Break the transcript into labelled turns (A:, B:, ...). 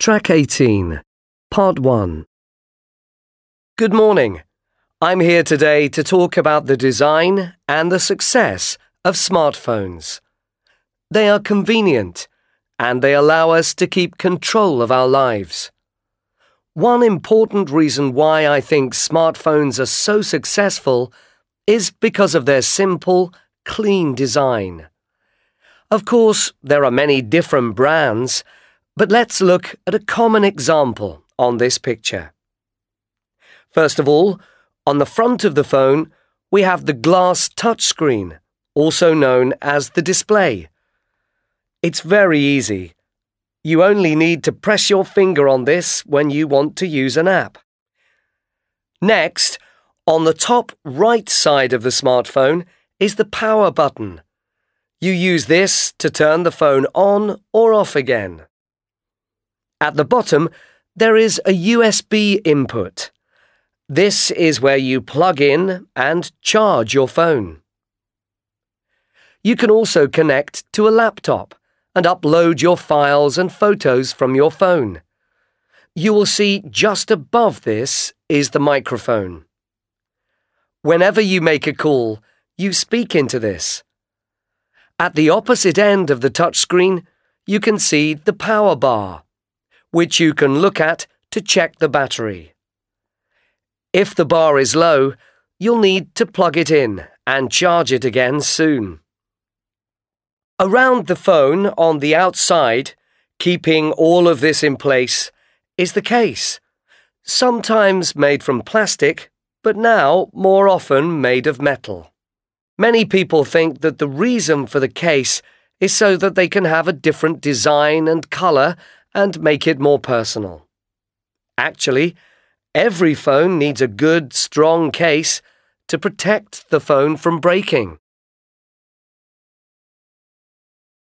A: Track 18, Part 1. Good morning. I'm here today to talk about the design and the success of smartphones. They are convenient and they allow us to keep control of our lives. One important reason why I think smartphones are so successful is because of their simple, clean design. Of course, there are many different brands but let's look at a common example on this picture. First of all, on the front of the phone, we have the glass touchscreen, also known as the display. It's very easy. You only need to press your finger on this when you want to use an app. Next, on the top right side of the smartphone is the power button. You use this to turn the phone on or off again. At the bottom, there is a USB input. This is where you plug in and charge your phone. You can also connect to a laptop and upload your files and photos from your phone. You will see just above this is the microphone. Whenever you make a call, you speak into this. At the opposite end of the touchscreen, you can see the power bar which you can look at to check the battery. If the bar is low, you'll need to plug it in and charge it again soon. Around the phone on the outside, keeping all of this in place, is the case, sometimes made from plastic, but now more often made of metal. Many people think that the reason for the case is so that they can have a different design and colour and make it more personal. Actually, every phone needs a good, strong case to protect the phone from breaking.